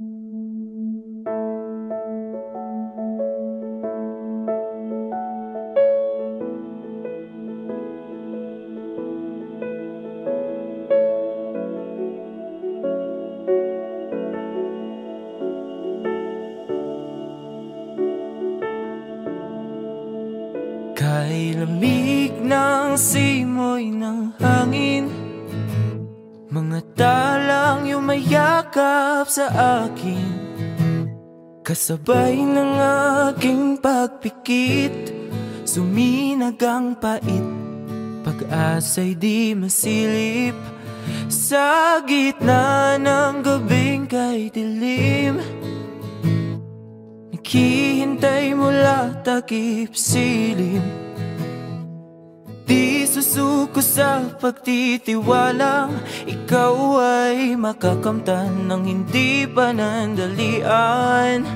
Kay lamig ng simoy ng hangin Mga talang yumayakap sa akin. Kasabay ng aking pagpikit Suminag ang pait. Pag-asa'y di masilip Sa gitna ng gabing kay dilim. Naghihintay mula takip silim Di susuko sa pagtitiwalang Ikaw ay makakamtan ng hindi panandalian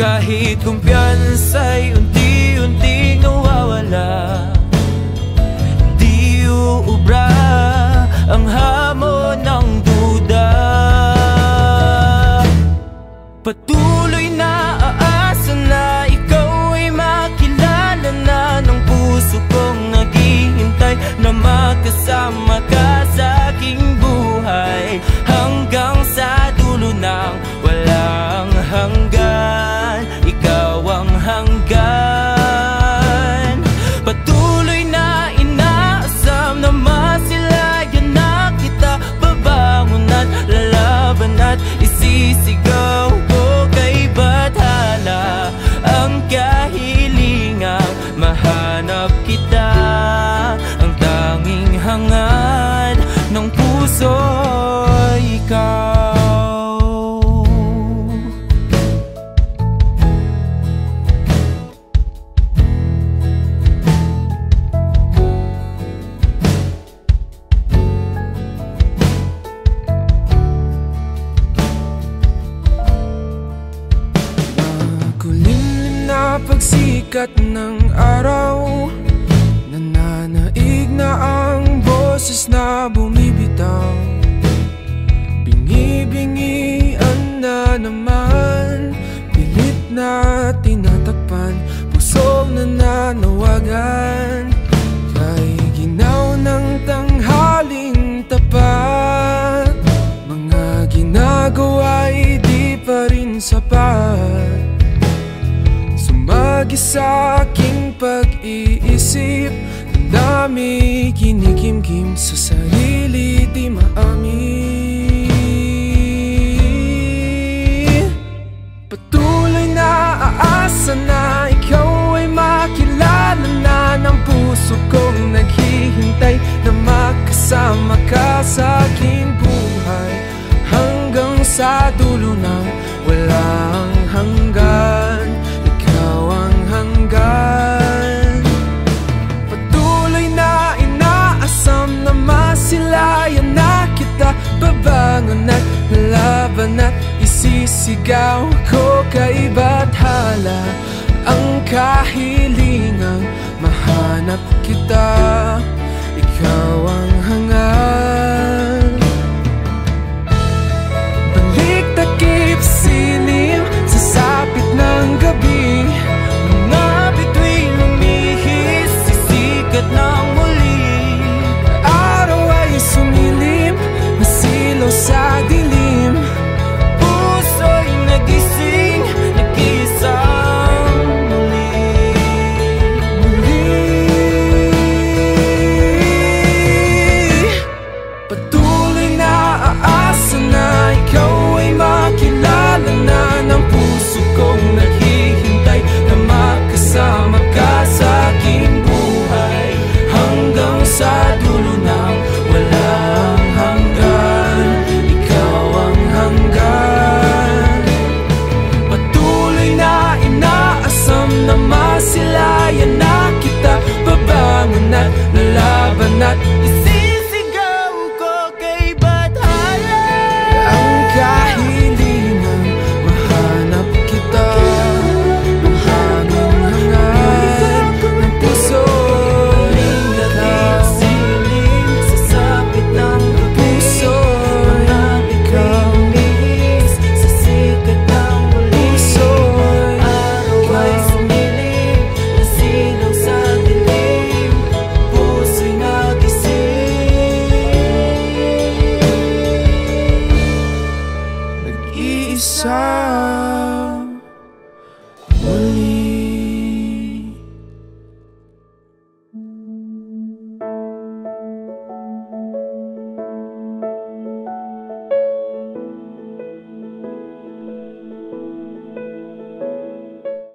Kahit kumpiyansa'y unti-unting nawawala Di uubra ang hamon ng duda. Patuloy pagsikat ng araw Nananaig na ang boses na bumibitaw. Bingi-bingian na naman Pilit na tinatakpan. Pusong nananawagan Kay ginaw ng tanghaling tapat. Mga ginagawa'y di pa rin sapat Sumagi sa aking pag-iisip. Dami kinikimkim sa sarili di Babangon at lalaban at isisigaw ko kay Bathala Ang kahilingang mahanap kita